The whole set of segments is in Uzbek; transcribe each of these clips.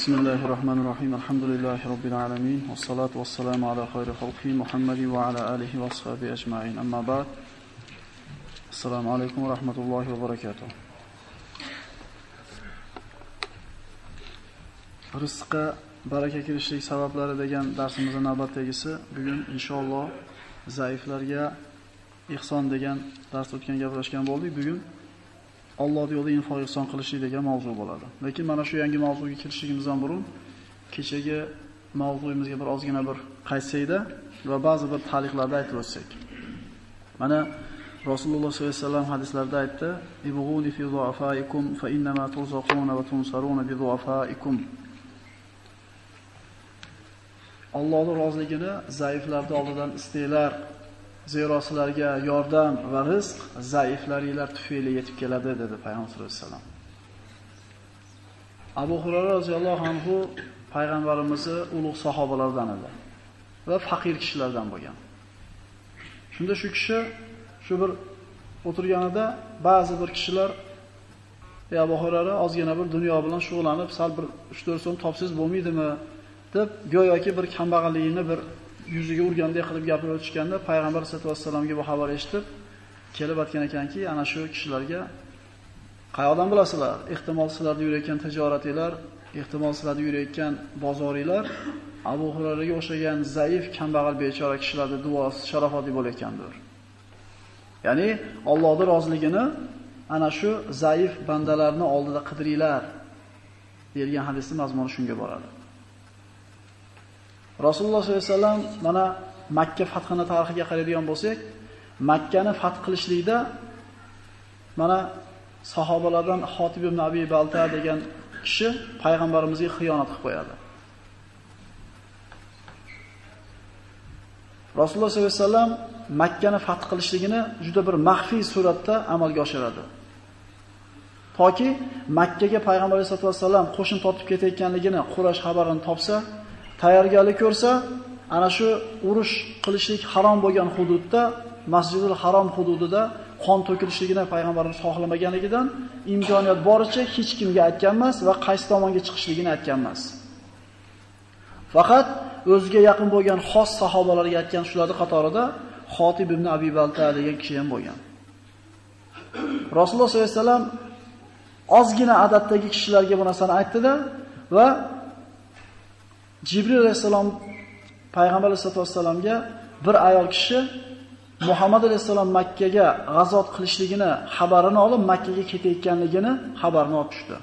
بسم الله الرحمن الرحيم الحمد لله رب العالمين والصلاة والسلام على خير خلقه محمد وعلى آله وأصحابه أجمعين أما بعد السلام عليكم ورحمة الله وبركاته rizqqa baraka kirishlik sabablari degan darsimizning navbatdagisi bugun inshaalloh zaiflarga ihson degan dars o'tgan gaplashgan bo'ldik. Bugun Alloh yo'lida infoq ihson qilishlik degan mavzu bo'ladi. Lekin mana shu yangi mavzuga kirishligimizdan burun kechagi mavzuyimizga bir ozgina bir qaytsakda va ba'zi bir ta'liqlarda aytib o'tsak. Mana Rasululloh sollallohu alayhi vasallam hadislarda aytdi: "Ibghuni fi du'afaikum fa innama turzaquna va tunsaruna bi du'afaikum." Allohning roziligini zaiflarning oldidan istanglar, Zero sizlarga yordam va rizq zaiflaringlar tufayli yetib keladi dedi payg'ambar sollallohu alayhi vasallam. Abu Hurayra roziyallohu anhu payg'ambarimizni ulug' sahobalardan edi va faqir kishilardan bo'lgan. Shunda shu kishi shu bir o'tirganida ba'zi bir kishilar "Ey Abu Hurayra, ozgina bir dunyo bilan shug'ullanib, sal bir 3-4 so'm topsiz bo'lmaydimi?" deb go'yoki bir kambag'alligini bir yuziga urgandek qilib gapirib o'tishganda payg'ambar sollallohu alayhi vasallamga bu xabar eshitib kelib aytgan ekanki, ana shu kishilarga qayoqdan bilasizlar? Ehtimol sizlarda yurayotgan tijoratinglar, ehtimol sizlarda yurayotgan bozoringlar Abu Hurayraga o'xshagan zaif, kambag'al bechora kishilarning duosi sharofatli bo'layotgandir. Ya'ni Allohning roziligini ana shu zaif bandalarni oldida qidiringlar degan hadisning mazmuni shunga boradi. Rasululloh sollallohu alayhi vasallam mana Makka fathini tarixiga qaraydigan bo'lsak, Makkani fath qilishlikda mana sahobalardan Xotib ibn Abi Balta degan kishi payg'ambarimizga xiyonat qilib qo'yadi. Rasululloh sollallohu alayhi vasallam Makkani fath qilishligini juda bir maxfiy suratda amalga oshiradi. Toki Makkaga payg'ambar sollallohu alayhi vasallam qo'shin tortib ketayotganligini Quraysh xabarini topsa, tayyorgarlik ko'rsa, ana shu urush qilishlik harom bo'lgan hududda, Masjidul Harom hududida qon to'kilishligini payg'ambarimiz xohlamaganligidan imkoniyat boricha hech kimga aytgan emas va qaysi tomonga chiqishligini aytgan emas. Faqat o'ziga yaqin bo'lgan xos sahobalarga aytgan shularning qatorida Xotib ibn Abi Balta degan kishi ham bo'lgan. Rasululloh sollallohu alayhi vasallam ozgina adatdagi kishilarga bu narsani aytdi-da va Jibril alayhisalom payg'ambar alayhisolatu vasallamga bir ayol kishi Muhammad alayhisalom Makkaga g'azovat qilishligini xabarini olib Makkaga ketayotganligini xabarini olib tushdi.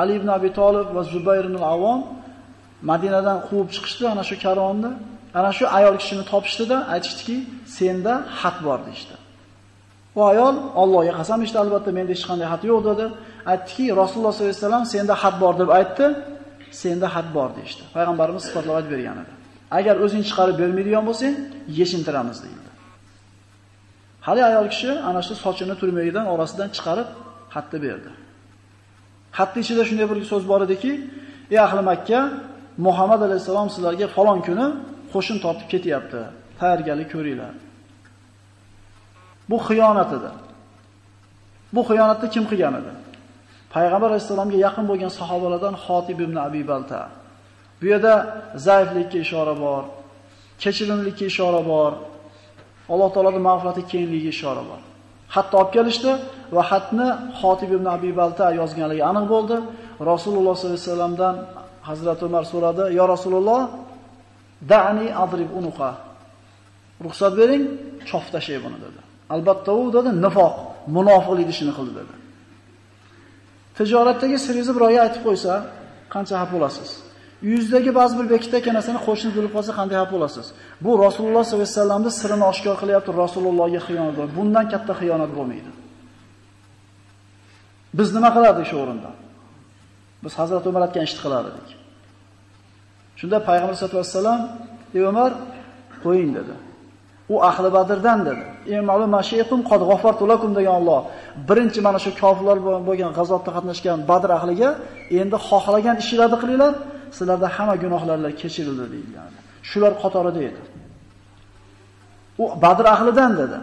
Ali ibn Abi Talib va Zubayr ibn al-Avvom Madinadan quvib chiqishdi ana shu karvonni. Ana shu ayol kishini topishdida aytishdiki, senda xat bor deydi. Bu ayol Allohga qasam ichdi, albatta menda hech qanday xat yo'q dedi. Aytdiki, Rasululloh sollallohu alayhi vasallam senda xat bor deb aytdi. Senda xat bor deydi. Payg'ambarimiz sifatlab aytib bergan edi. Agar o'zing chiqarib bermaydigan bo'lsang, yechintiramiz deydi. Hali ayol kishi ana shu sochini turmagidan orasidan chiqarib xatni berdi. Xatni ichida shunday bir so'z bor ediki, "Ey ahli Makka, Muhammad alayhisalom sizlarga falon kuni qo'shin tortib ketyapti. Tayyorgarlik ko'ringlar." Bu xiyonat edi. Bu xiyonatni kim qilgan edi? Payg'ambar alayhisalomga yaqin bo'lgan sahobalardan Xotib ibn Abi Balta. Bu yerda zaiflikka ishora bor, kechirimlikka ishora bor, Alloh taoloning mag'firati kengligiga ishora bor. Hatto olib kelishdi va xatni Xotib ibn Abi Balta yozganligi aniq bo'ldi. Rasululloh sollallohu alayhi vasallamdan Hazrat Umar so'radi: "Ya Rasululloh, da'ni adrib unuqa." Ruxsat bering, chof tashay buni dedi. Albatta u dedi nifoq, munofiqlik ishini qildi dedi. Tijoratdagi siringizni birovga aytib qo'ysa, qancha xafa bo'lasiz? Yuzdagi ba'zi bir bekitdagi narsani qo'shni bilib qolsa qanday xafa bo'lasiz? Bu Rasululloh sollallohu alayhi vasallamning sirini oshkor qilyapti, Rasulullohga xiyonat. Bundan katta xiyonat bo'lmaydi. Biz nima qilardik shu o'rinda? Biz Hazrat Umar aytgan ishni qilar edik. Shunda payg'ambar sollallohu alayhi vasallam, "Ey Umar, qo'ying" dedi. U ahli Badrdan dedi. "Ey mashiyatum qad g'afartu degan Alloh. Birinchi mana shu kofirlar bo'lgan g'azotda qatnashgan Badr ahliga endi xohlagan ishlarni qilinglar, sizlarda hamma gunohlarlar kechirildi deyilgan. Shular qatorida edi. U Badr ahlidan dedi.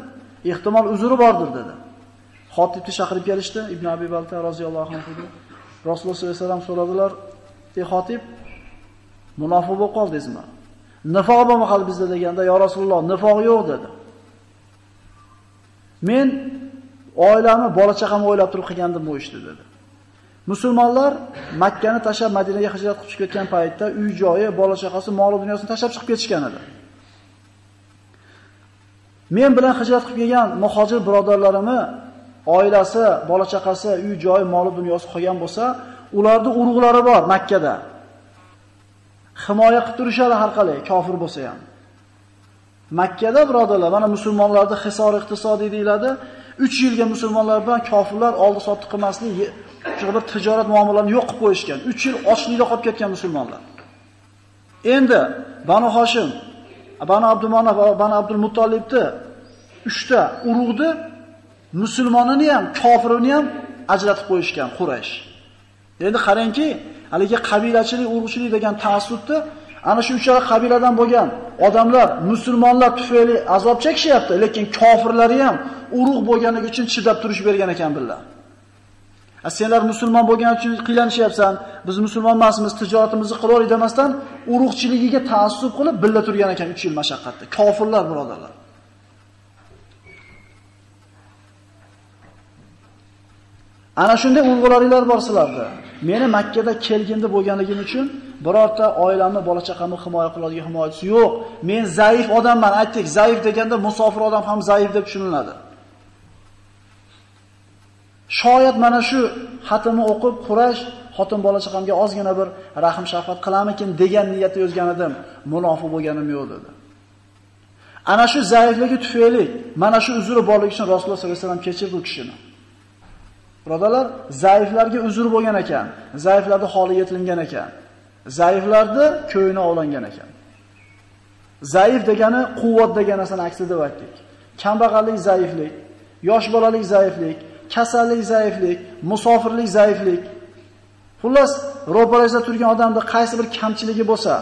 Ehtimol uzri bordir dedi. Xotibni chaqirib kelishdi Ibn Abi Balta roziyallohu anhu. Rasululloh sollallohu alayhi vasallam so'radilar: "Ey xotib, munofiq bo'lib qoldingizmi?" "Nifoq bormi qalbingizda?" deganda, "Ya Rasululloh, nifoq yo'q" dedi. Men oilamni, bola chaqamni o'ylab turib qilgandim bu ishni dedi. Musulmonlar Makkani tashab tashlab Madinaga hijrat qilib ketgan paytda uy joyi, bola chaqasi, mol dunyosini tashlab chiqib ketishgan edi. Men bilan hijrat qilib kelgan muhojir birodarlarimni oilasi, bola chaqasi, uy joyi, mol dunyosi qolgan bo'lsa, ularning urug'lari bor Makkada. Himoya qilib turishadi har qalay, kofir bo'lsa ham. Makkada birodarlar, mana musulmonlarni hisor iqtisodiy deyiladi. 3 yilga musulmonlar bilan kofirlar oldi sotdi qilmaslik, shu bir tijorat muomalarini yo'q qilib qo'yishgan. 3 yil ochlikda qolib ketgan musulmonlar. Endi Banu Hoshim, Banu Abdumanaf va Banu Abdul Muttolibni 3 ta urug'ni musulmonini ham, kofirini ham ajratib qo'yishgan Quraysh. Endi qarangki, haligi qabilachilik, urug'chilik degan ta'assubni ana shu uchala qabiladan bo'lgan odamlar musulmonlar tufayli azob chekishyapti, lekin kofirlari ham urug' bo'lganligi uchun chidab turish bergan ekan billar. A senlar musulmon bo'lgani uchun qiylanishyapsan, biz musulmon emasmiz, tijoratimizni qilaveraylik demasdan urug'chiligiga ta'assub qilib billa turgan ekan 3 yil mashaqqatda. Kofirlar birodarlar. Ana shunday ulg'olaringlar bor sizlarda. Meni Makkada kelgindi bo'lganligim uchun birorta oilamni, bola chaqamni himoya qiladigan himoyachisi yo'q. Men zaif odamman, aytdik. Zaif deganda musofir odam ham zaif deb tushuniladi. Shoyat mana shu xatimni o'qib Quraysh xotin bola chaqamga ozgina bir rahim shafqat qilamikin degan niyatda yozgan edim. Munofiq bo'lganim yo'q dedi. Ana shu zaifligi tufayli mana shu uzri borligi uchun Rasululloh sollallohu alayhi vasallam kechirdi u kishini. Birodalar, zaiflarga uzr bo'lgan ekan, zaiflarning holi yetilgan ekan. Zaiflarni ko'yini olangan ekan. Zaif degani quvvat degan narsani aksi deb aytdik. Kambag'allik zaiflik, yosh bolalik zaiflik, kasallik zaiflik, musofirlik zaiflik. Xullas, ro'parasida turgan odamda qaysi bir kamchiligi bo'lsa,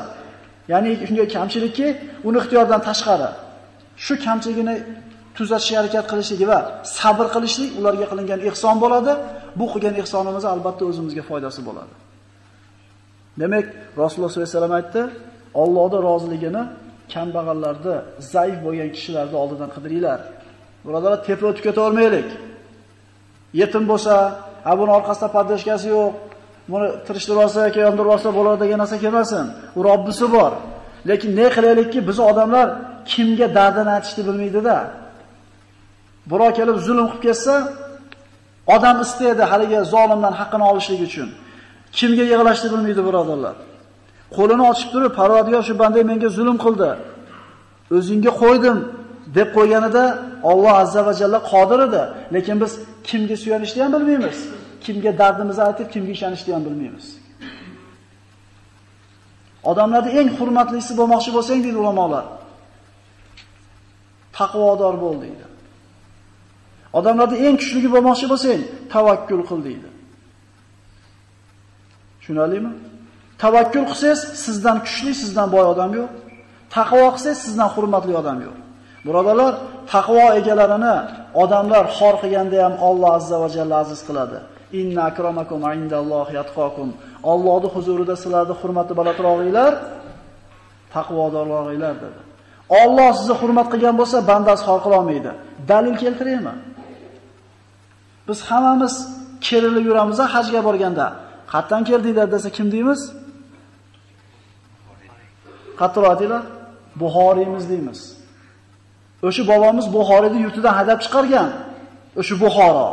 ya'ni shunday kamchilikki, uni ixtiyordan tashqari. Shu kamchiligini tuzatishga harakat qilishligi va sabr qilishlik ularga qilingan ehson bo'ladi. Bu qilgan ehsonimiz albatta o'zimizga foydasi bo'ladi. Demak, Rasululloh sollallohu alayhi vasallam aytdi, Allohning roziligini kambag'allarda, zaif bo'lgan kishilarni oldidan qidiringlar. Birodarlar, tepa o'tib ketavermaylik. Yetim bo'lsa, ha buni orqasida padashkasi yo'q, buni tirishtirib olsa yoki yondirib olsa bo'ladi degan narsa kelmasin. U Robbisi bor. Lekin ne qilaylikki, biz odamlar kimga dardini aytishni bilmaydi-da. Birov kelib zulm qilib ketsa, odam istaydi haligi zolimdan haqqini olishlik uchun. Kimga yig'lashni bilmaydi birodarlar. Qo'lini ochib turib, Parvardigor shu banday menga zulm qildi. O'zingga qo'ydim deb qo'yganida Alloh azza va jalla qodir edi, lekin biz kimga suyanishni ham bilmaymiz. Kimga dardimizni aytib, kimga ishonishni ham bilmaymiz. Odamlarda eng hurmatlisi bo'lmoqchi bo'lsang deydi ulamolar. Taqvodor bo'l deydi. Odamlarda eng kuchligi bo'lmoqchi bo'lsang, tavakkul qil deydi. Tushunalingmi? Tavakkul qilsangiz, sizdan kuchli, sizdan boy odam yo'q. Taqvo qilsangiz, sizdan hurmatli odam yo'q. Birodalar, taqvo egalarini odamlar xor qilganda ham Alloh azza va jalla aziz qiladi. Inna akramakum indallohi yatqokum. Allohning huzurida sizlarni hurmati balandrog'inglar taqvodorlaringlar dedi. Alloh sizni hurmat qilgan bo'lsa, bandasi xor qila olmaydi. Dalil keltiraymi? Biz hammamiz kerilib yuramiz hajga borganda. Qatdan keldinglar desa kim deymiz? Qattiq aytinglar. Buxoriymiz deymiz. O'sha bobomiz Buxoriyni yurtidan haydab chiqargan. O'sha Buxoro.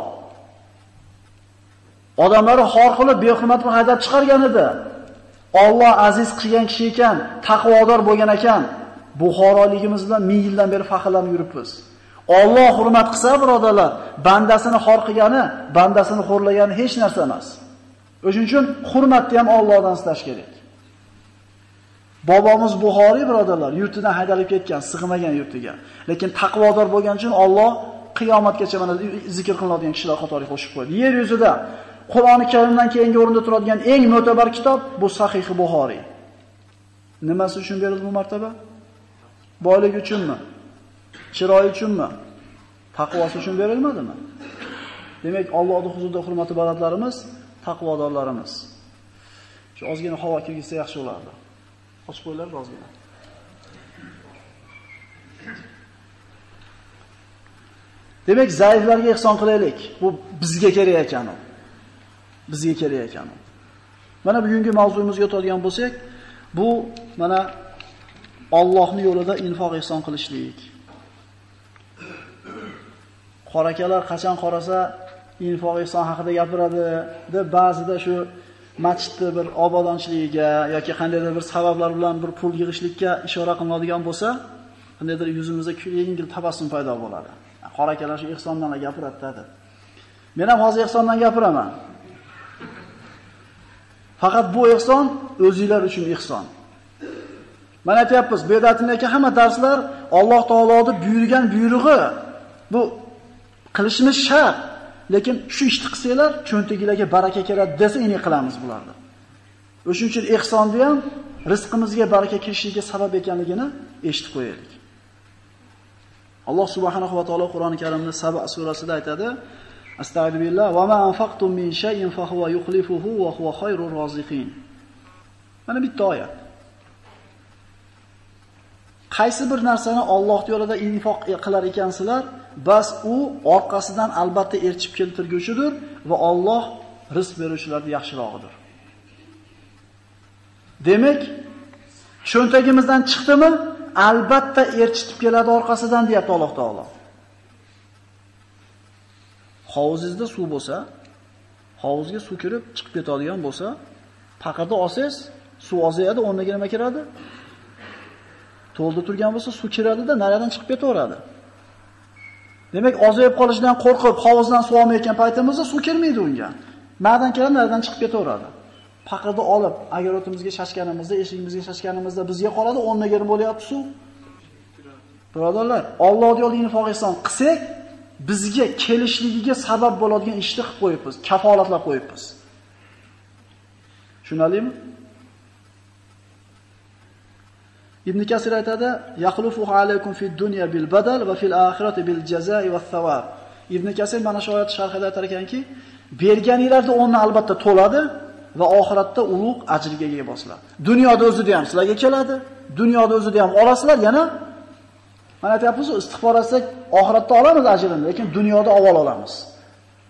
Odamlarni xor qilib, behurmat qilib haydab chiqargan edi. Alloh aziz qilgan kishi ekan, taqvodor bo'lgan ekan. Buxoroligimiz bilan ming yildan beri faxrlanib yuribmiz. Alloh hurmat qilsa, birodarlar, bandasini xor qilgani, bandasini xo'rlagani hech narsa emas. O'shuning uchun hurmatni ham Allohdan istash kerak. Bobomiz Buxoriy birodarlar yurtidan haydalib ketgan, sig'magan yurtiga. Lekin taqvodor bo'lgani uchun Alloh qiyomatgacha mana zikr qilinadigan kishilar qatoriga qo'shib qo'ydi. Yer yuzida Qur'oni Karimdan keyingi o'rinda turadigan eng mo'tabar kitob bu Sahih Buxoriy. Nimasi uchun berildi bu martaba? Boylik uchunmi? Chiroyi uchunmi? Taqvosi uchun berilmadimi? Demak, Allohning huzurida hurmatli balandlarimiz taqvodorlarimiz. Shu ozgina havo kirgizsa yaxshi bo'lardi. Ochib qo'ylar ozgina. Demak, zaiflarga ihson qilaylik. Bu bizga kerak ekan u. Bizga kerak ekan u. Mana bugungi mavzuyimizga o'tadigan bo'lsak, bu mana Allohning yo'lida infoq ihson qilishlik. Qorakalar qachon qorasa infoq ehson haqida gapiradi deb ba'zida shu masjidni bir obodonchiligiga yoki qandaydir bir sabablar bilan bir pul yig'ishlikka ishora qilinadigan bo'lsa, qandaydir yuzimizda yengil tabassum paydo bo'ladi. qora akalar shu ehsondan gapiradi deb. Men ham hozir ehsondan gapiraman. Faqat bu ehson o'zinglar uchun ehson. Mana aytyapmiz, bu yerda aytilayotgan hamma darslar Alloh taoloning buyurgan buyrug'i. Bu qilishimiz shart. Lekin shu ishni qilsanglar, cho'ntagilarga baraka keladi desa, ini qilamiz bularni. O'shuning uchun ehsonni ham rizqimizga baraka kirishligiga sabab ekanligini eshitib qo'yaylik. Alloh subhanahu va taolo Qur'oni Karimda Saba surasida aytadi: Astagfiru va ma anfaqtum min shay'in fa huwa yukhlifuhu va huwa khayrur roziqin. Mana bitta oyat. Qaysi bir narsani Alloh yo'lida infoq qilar ekansizlar, bas u orqasidan albatta erchib keltirguchidir va Alloh rizq beruvchilarni yaxshirog'idir. Demak, cho'ntagimizdan chiqdimi, albatta erchitib keladi orqasidan deyapti Alloh taolo. Hovuzingizda suv bo'lsa, hovuzga suv kirib chiqib ketadigan bo'lsa, paqirda olsangiz, suv ozayadi, o'rniga nima kiradi? To'ldi turgan bo'lsa, suv kiradi-da, naridan chiqib ketaveradi. Demak, ozayib qolishidan qo'rqib, hovuzdan suv olmayotgan paytimizda suv kirmaydi unga. Naridan keladi, naridan chiqib ketaveradi. Paqirda olib, agar o'timizga shashganimizda, eshigimizga shashganimizda bizga qoladi, o'rniga nima bo'lyapti suv? Birodarlar, Alloh yo'lida infoq qilsak, bizga kelishligiga sabab bo'ladigan ishni qilib qo'yibmiz, kafolatlab qo'yibmiz. Tushunalingmi? Ibn Kasir aytadi: "Yaqlufu alaykum fid dunya bil badal va fil oxirati bil jazai va thawab." Ibn Kasir mana shu oyat sharhida aytar ekanki, berganinglarda o'rni albatta to'ladi va oxiratda ulug' ajrga ega bo'lasizlar. Dunyoda o'zida ham sizlarga keladi, dunyoda o'zida ham olasizlar, yana Mana aytyapmiz, istig'for etsak, oxiratda olamiz ajrini, lekin dunyoda avval olamiz.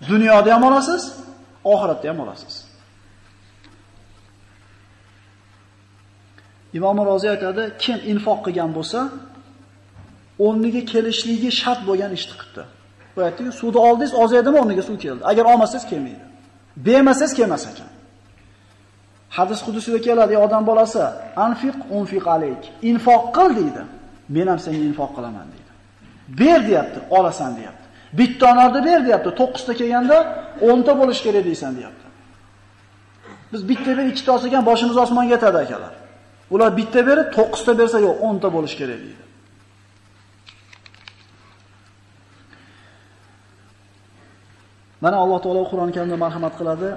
Dunyoda ham olasiz, oxiratda ham olasiz. Imom Rozi aytadi, kim infoq qilgan bo'lsa, o'rniga kelishligi shart bo'lgan ishni qildi. Bu aytdiki, suvni oldingiz, ozaydimi o'rniga suv keldi. Agar olmasangiz kelmaydi. Bermasangiz kelmas ekan. Hadis qudusida keladi, odam bolasi, anfiq unfiq alayk. Infoq qil deydi. men ham senga infoq qilaman deydi. Ber deyapti, olasan deyapti. Bitta onarni ber deyapti, 9 ta kelganda 10 ta bo'lish kerak deysan deyapti. Biz bitta bir ikkita olsak ham boshimiz osmonga yetadi akalar. Ular bitta berib, 9 ta bersa yo 10 ta bo'lish kerak deydi. Mana Alloh taolo Qur'on Karimda marhamat qiladi.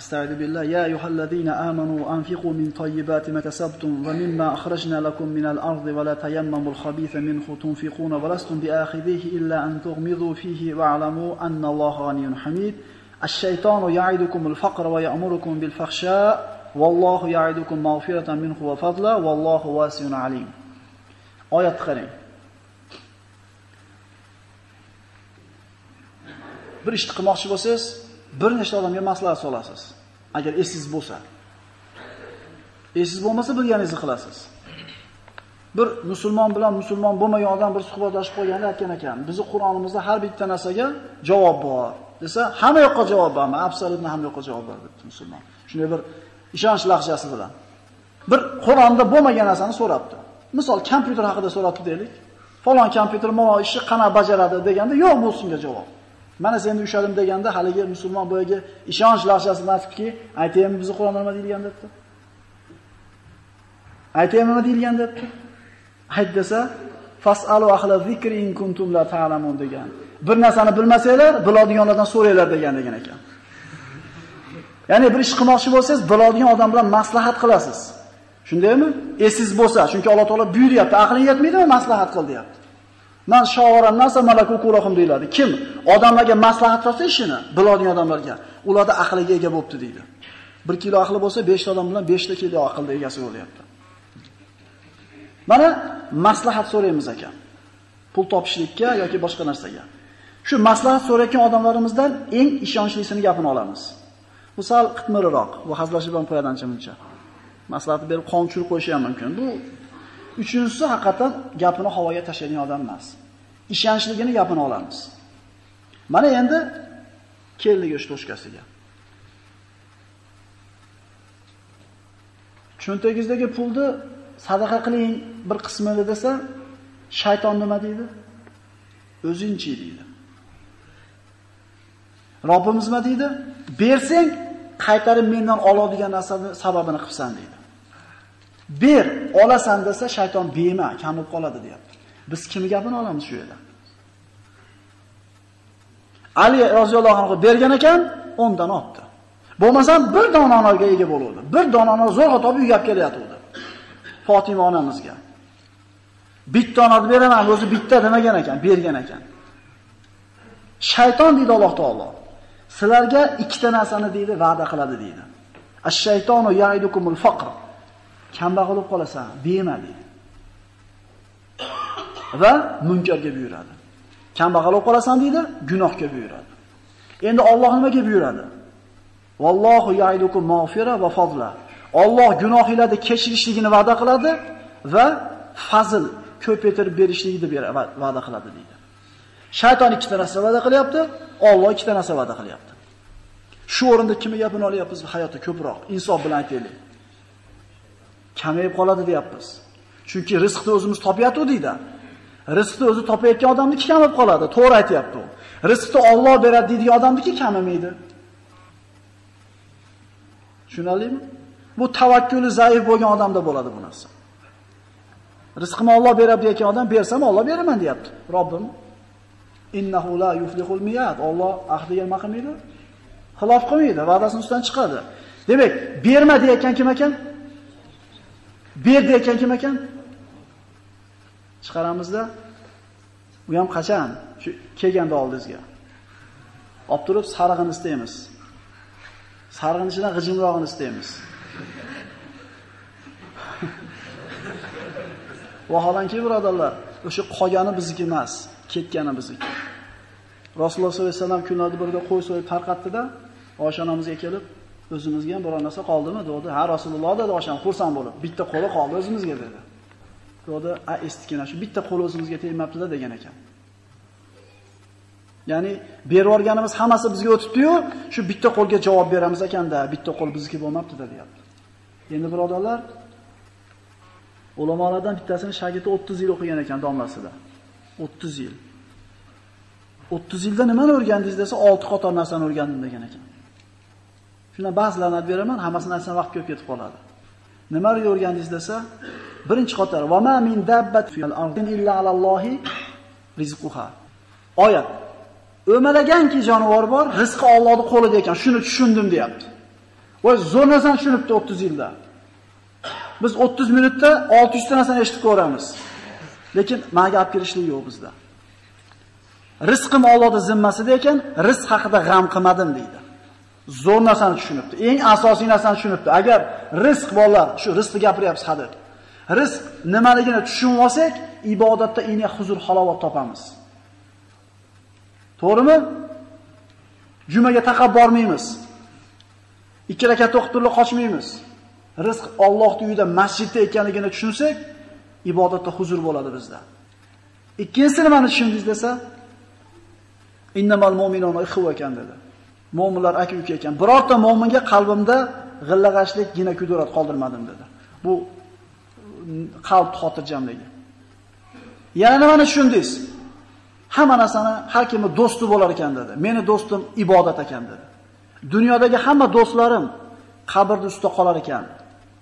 Astagfirullah billah ya ayyuhallazina amanu anfiqu min tayyibati ma kasabtum va mimma akhrajna lakum min al-ardi wa la tayammamul khabitha minhu tunfiquna wa lastum bi'akhidhihi illa an tughmidu fihi wa'lamu anna Alloha ghaniyyun hamid. Ash-shaytanu ya'idukumul faqra wa ya'murukum bil fakhsha' Vallohu ya'idukum mag'firatan minhu va fazla vallohu wasi'un alim. Oyat qarang. Bir ishni qilmoqchi bo'lsangiz, bir nechta odamga maslahat solasiz. Agar esingiz bo'lsa. Esingiz bo'lmasa bilganingizni qilasiz. Bir musulmon bilan musulmon bo'lmagan odam bir suhbatlashib qolganda aytgan ekan, bizi Qur'onimizda har bitta narsaga javob bor. desa, hamma yoqqa javob bormi? Absolyutni hamma yoqqa javob bor debdi musulmon. Shunday bir ishonch lahjasi bilan. Bir Qur'onda bo'lmagan narsani so'rabdi. Misol, kompyuter haqida so'rabdi deylik. Falon kompyuter mana ishni qana bajaradi deganda, yo'q bo'lsinga javob. Mana endi ushladim deganda haligi musulmon boyaga ishonch lahjasini aytibki, aytaymi bizni Qur'onda nima deyilgan debdi. Aytaymi nima deyilgan debdi. Ayt desa, fasalu ahla zikri in kuntum la ta'lamun degan. Bir narsani bilmasanglar, biladiganlardan so'ranglar degan degan ekan. Ya'ni bir ish qilmoqchi bo'lsangiz, biladigan odam bilan maslahat qilasiz. Shundaymi? Esiz bo'lsa, chunki Alloh taolo buyuryapti, aqling yetmaydimi maslahat qil deyapti. Man shovaran nasa malakul kurahum deyiladi. Kim odamlarga maslahat qilsa ishini, biladigan odamlarga, ularda aqliga ega bo'pti deydi. 1 kilo aqli bo'lsa 5 ta odam bilan 5 ta kilo aqlda egasi bo'lyapti. Mana maslahat so'raymiz ekan. Pul topishlikka yoki boshqa narsaga. Shu maslahat so'rayotgan odamlarimizdan eng ishonchlisini gapini olamiz. Bu sal qitmiriroq. bu hazlashib ham qo'yadi ancha-muncha. Maslahat berib qon tushirib qo'yishi ham mumkin. Bu Uchinchisi haqiqatan gapini havoga tashlaydigan odam emas. Ishonchligini gapini olamiz. Mana endi keldik o'sha to'shkasiga. Cho'ntagingizdagi pulni sadaqa qiling bir qismini desa, shayton nima deydi? O'zingchi deydi. Robbimiz nima deydi? Bersang, qaytarib mendan oladigan narsani sababini qilsan deydi. Ber, olasan desa shayton bema, kam bo'lib qoladi deyapti. Biz kimni gapini olamiz shu yerda? Ali roziyallohu anhu bergan ekan, 10 dan olibdi. Bo'lmasam bir dona onaga ega bo'luvdi. Bir dona ona zo'rg'a topib uyga kelyapti. Fatima onamizga. Bitta onani beraman, o'zi bitta demagan ekan, bergan ekan. Shayton deydi Alloh taolo. Sizlarga ikkita narsani deydi, va'da qiladi deydi. Ash-shaytonu ya'idukumul faqr. kambag'al bo'lib qolasan, bema deydi. Va munkarga buyuradi. Kambag'al bo'lib qolasan deydi, gunohga buyuradi. Endi Alloh nimaga buyuradi? Vallohu ya'idukum mag'fira va fazla. Alloh gunohinglarni kechirishligini va'da qiladi va fazl ko'paytirib berishligini va'da qiladi deydi. Shayton ikkita narsa va'da qilyapti, Alloh ikkita narsa va'da qilyapti. Shu o'rinda kimga gapini olyapmiz hayotda ko'proq? Insof bilan aytaylik. kamayib qoladi deyapmiz. Chunki rizqni o'zimiz topyapti deydi. Rizqni o'zi topayotgan odamniki kamayib qoladi. To'g'ri aytyapti u. Rizqni Alloh beradi deydigan odamniki kamamaydi. Tushunarlimi? Bu tavakkuli zaif bo'lgan odamda bo'ladi bu narsa. Rizqimni Alloh beradi degan odam bersam Alloh beraman deyapti. Robbim innahu la yuflihul miyad. Alloh ahdiga nima qilmaydi? Xilof qilmaydi, va'dasini ustidan chiqadi. Demak, berma deyotgan kim ekan? Berdi deyotgan kim ekan? Chiqaramizda. U ham qachon? Shu kelganda oldingizga. Olib turib sarig'ini istaymiz. Sarig'in ichidan g'ijimrog'ini istaymiz. Vaholanki birodarlar, o'sha qolgani bizniki emas, ketgani bizniki. Rasululloh sollallohu alayhi vasallam kunlarda birga qo'y so'yib tarqatdi-da, oshonamizga kelib, o'zimizga ham biror narsa qoldimi dedi. Ha Rasululloh dedi o'shan xursand bo'lib, bitta qo'li qoldi o'zimizga dedi. Dedi, a estikkina shu bitta qo'l o'zimizga tegmabdi-da degan ekan. Ya'ni berib yuborganimiz hammasi bizga o'tibdi-yu, shu bitta qo'lga javob beramiz ekanda, bitta qo'l bizniki bo'lmabdi-da deyapti. Endi birodarlar, ulamolardan bittasini shagirdi 30 yil o'qigan ekan domlasida. 30 yil. 30 yilda nimani o'rgandingiz desa, 6 qator narsani o'rgandim degan ekan. Shuna ba'zilarini aytib beraman, hammasini aytsam vaqt ko'p ketib qoladi. Nima o'rgandingiz desa, birinchi qator va ma min dabbat fil ardin illa alallohi rizquha. Oyat. O'malaganki jonivor bor, rizqi Allohning qo'lida ekan, shuni tushundim deyapti. Voy zo'r narsani tushunibdi 30 yilda. Biz 30 minutda 600 ta narsani eshitib ko'ramiz. Lekin menga olib kelishlik yo'q bizda. Rizqim Allohning zimmasida ekan, rizq haqida g'am qilmadim deydi. zo'r narsani tushunibdi. Eng asosiy narsani tushunibdi. Agar rizq bolalar, shu rizqni gapiryapsiz hadir. Rizq nimaligini tushunib olsak, ibodatda eng huzur halovat topamiz. To'g'rimi? Jumaga taqab bormaymiz. Ikki rakat o'qib turib qochmaymiz. Rizq Allohning uyida, masjidda ekanligini tushunsak, ibodatda huzur bo'ladi bizda. Ikkinchisi nimani tushundingiz desa, innamal mu'minuna ikhwa ekan dedi. Mo'minlar aka-uka ekan. Birorta mu'minga qalbimda g'illag'ashlik, gina kudurat qoldirmadim dedi. Bu qalb xotirjamligi. Yana nimani tushundingiz? Hamma narsani har kimni do'sti bo'lar ekan dedi. Meni do'stim ibodat ekan dedi. Dunyodagi hamma do'stlarim qabrda ustida qolar ekan.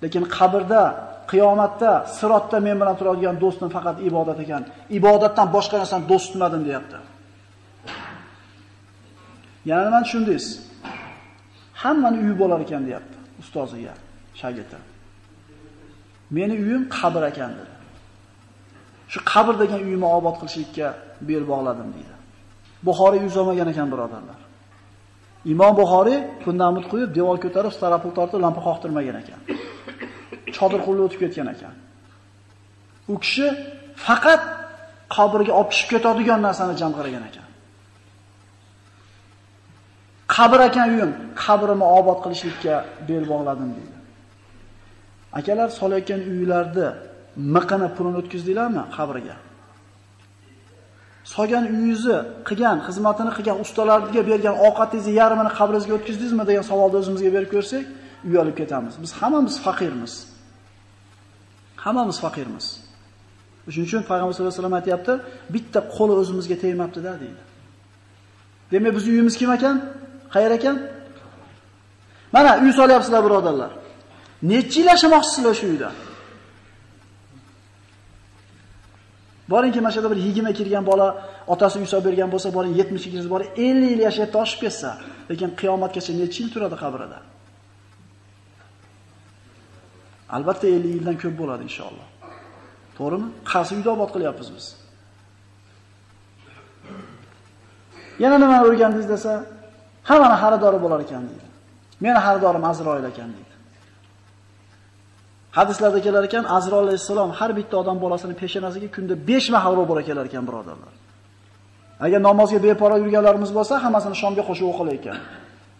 Lekin qabrda, qiyomatda, sirotda men bilan turadigan do'stim faqat ibodat ekan. Ibodatdan boshqa narsani do'st tutmadim deyapti. Yana nima tushundingiz? Hammani uyi bo'lar ekan deyapti ustoziga, shagirdi. Meni uyim qabr ekan dedi. Shu qabr degan uyimni obod qilishlikka bel bog'ladim deydi. Buxoriy yuz olmagan ekan birodarlar. Imom Buxoriy fundament qo'yib, devor ko'tarib, starapul tortib, lampa qoqtirmagan ekan. Chodir qulli o'tib ketgan ekan. U kishi faqat qabrga olib tushib ketadigan narsani jamg'aragan ekan. Qabr ekan uyim, qabrimni obod qilishlikka bel bog'ladim deydi. Akalar solayotgan uylarni miqini pulini o'tkazdinglarmi qabrga? Solgan uyingizni qilgan, xizmatini qilgan ustalarga bergan ovqatingizni yarmini qabringizga o'tkazdingizmi degan savolni o'zimizga berib ko'rsak, uyalib ketamiz. Biz hammamiz faqirmiz. Hammamiz faqirmiz. Shuning uchun payg'ambar sollallohu alayhi vasallam aytayapti, bitta qo'li o'zimizga tegmabdi-da deydi. Demak, biz uyimiz kim ekan? Qayer ekan? Mana uy solyapsizlar birodarlar. Necha yil yashamoqchisizlar shu uyda? Boringki, mana shunda bir 20 kirgan bola otasi uy solib bergan bo'lsa, boring 70 kirsa, boring 50 yil yashab toshib ketsa, lekin qiyomatgacha necha yil turadi qabrida? Albatta 50 yildan ko'p bo'ladi inshaalloh. To'g'rimi? Qaysi uyda obod qilyapmiz biz? Yana nima o'rgandingiz desa, hammani xaridori bo'lar ekan deydi. Meni xaridorim Azroil ekan deydi. Hadislarda kelar ekan, Azroil alayhissalom har bitta odam bolasini peshonasiga kunda 5 mahal bora kelar ekan, birodarlar. Agar namozga beparvo yurganlarimiz bo'lsa, hammasini shomga qo'shib o'qilar ekan.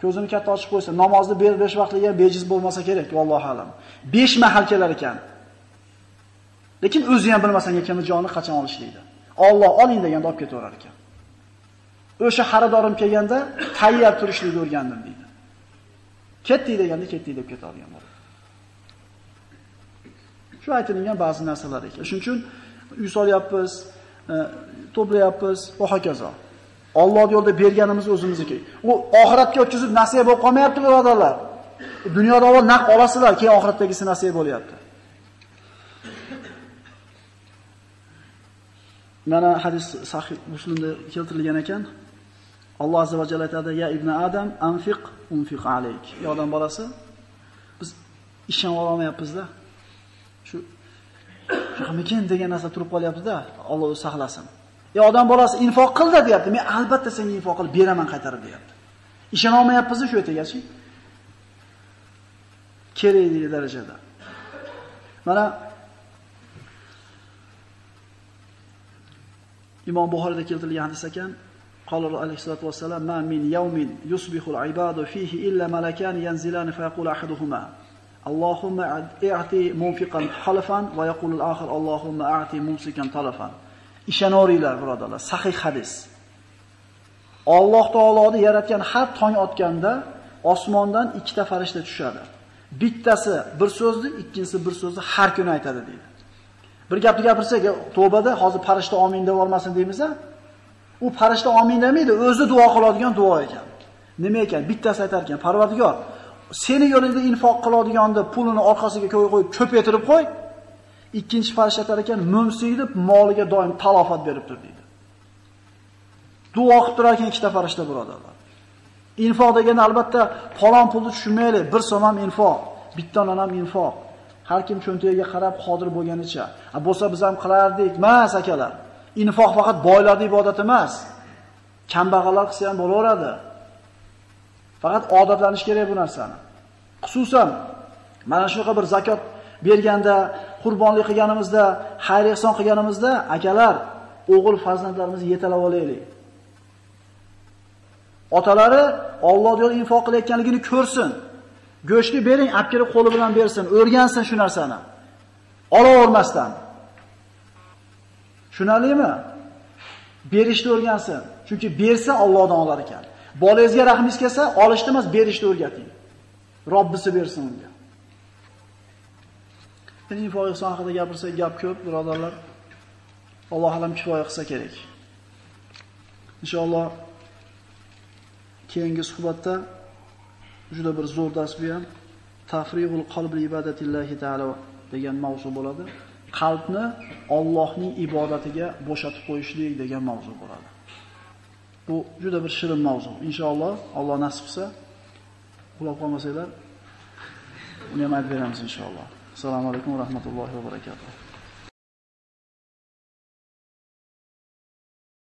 Ko'zini katta ochib qo'ysa, namozni ber 5 vaqtliga bejiz bo'lmasa kerak, vallohu alam. 5 mahal kelar ekan. Lekin o'zi ham bilmasang ekan joni qachon olishlikdi. Alloh oling deganda olib ketaverar ekan. O'sha xaridorim kelganda tayyor turishlikni o'rgandim deydi. Ketdik deganda ketdik deb keta bo'ldi. Shu aytilgan ba'zi narsalar ekan. Shuning uchun uy solyapmiz, e, to'playapmiz va hokazo. Alloh yo'lida berganimiz o'zimizniki. U oxiratga o'tkazib nasiya bo'lib qolmayapti birodarlar. Dunyoda avval naq olasizlar, keyin oxiratdagisi nasiya bo'lyapti. Mana hadis sahih Muslimda keltirilgan ekan. Alloh azza va jalla aytadi: "Ya ibn Adam, anfiq unfiq alayk." Ey odam bolasi, biz ishon olmayapmiz-da. Shu shamikin degan narsa turib qolyapti-da, Alloh o'zi saqlasin. Ya odam bolasi infoq qildi deyapti. Men albatta senga infoq qilib beraman qaytarib deyapti. Ishona olmayapmiz shu aytagachi. Kerakli darajada. Mana Imom Buxoriyda keltirilgan hadis ekan, qala alayhisolatu vassalam: "Ma min yawmin yusbihu al-ibadu fihi illa malakan yanzilani fa yaqulu ahaduhuma: Allohumma i'ti munfiqan halafan va yaqulu al-akhar Allohumma a'ti mumsikan talafan." Ishonoringlar, birodarlar, sahih hadis. Alloh taoloni yaratgan har tong otganda osmondan ikkita farishta tushadi. Bittasi bir so'zni, ikkinchisi bir so'zni har kuni aytadi deydi. Bir gapni gapirsak, tavbada hozir farishta omin deb olmasin deymiz U farishta omin demaydi, o'zi duo qiladigan duo ekan. Nima ekan? Bittasi aytar ekan, Parvardigor, seni yo'lingda infoq qiladiganni pulini orqasiga qo'yib qo'yib ko'paytirib qo'y. Ikkinchi farishta aytar ekan, mumsik deb moliga doim talofat berib tur deydi. Duo qilib turar ekan ikkita farishta birodarlar. Infoq degani albatta falon pulni tushunmaylik, bir so'm ham infoq, bitta ham infoq. Har kim cho'ntagiga qarab qodir bo'lganicha. A bo'lsa biz ham qilardik, mas akalar. Infoq faqat boylarning ibodati emas. Kambag'allar qilsa ham bo'laveradi. Faqat odatlanish kerak bu narsani. Xususan mana shunaqa bir zakot berganda, qurbonlik qilganimizda, xayr ehson qilganimizda akalar, o'g'il farzandlarimizni yetalab olaylik. Otalari Alloh yo'lida infoq qilayotganligini ko'rsin. Go'shtni bering, olib kelib qo'li bilan bersin, o'rgansin shu narsani. Olavermasdan. Tushunarlimi? Berishni o'rgansin. Chunki bersa Allohdan olar ekan. Bolangizga rahmingiz kelsa, olishni emas, berishni o'rgating. Robbisi bersin unga. Endi infoq ihson haqida gapirsak, gap ko'p, birodarlar. Alloh alam kifoya qilsa kerak. Inshaalloh keyingi suhbatda juda bir zo'r dars bu ham tafriğul qalbi ibadatillahi taala degan mavzu bo'ladi. Qalbni Allohning ibodatiga bo'shatib qo'yishlik degan mavzu bo'ladi. Bu juda bir shirin mavzu. Inshaalloh Alloh nasib qilsa, quloq qolmasanglar, uni ham aytib beramiz inshaalloh. Assalomu alaykum va rahmatullohi va barakotuh.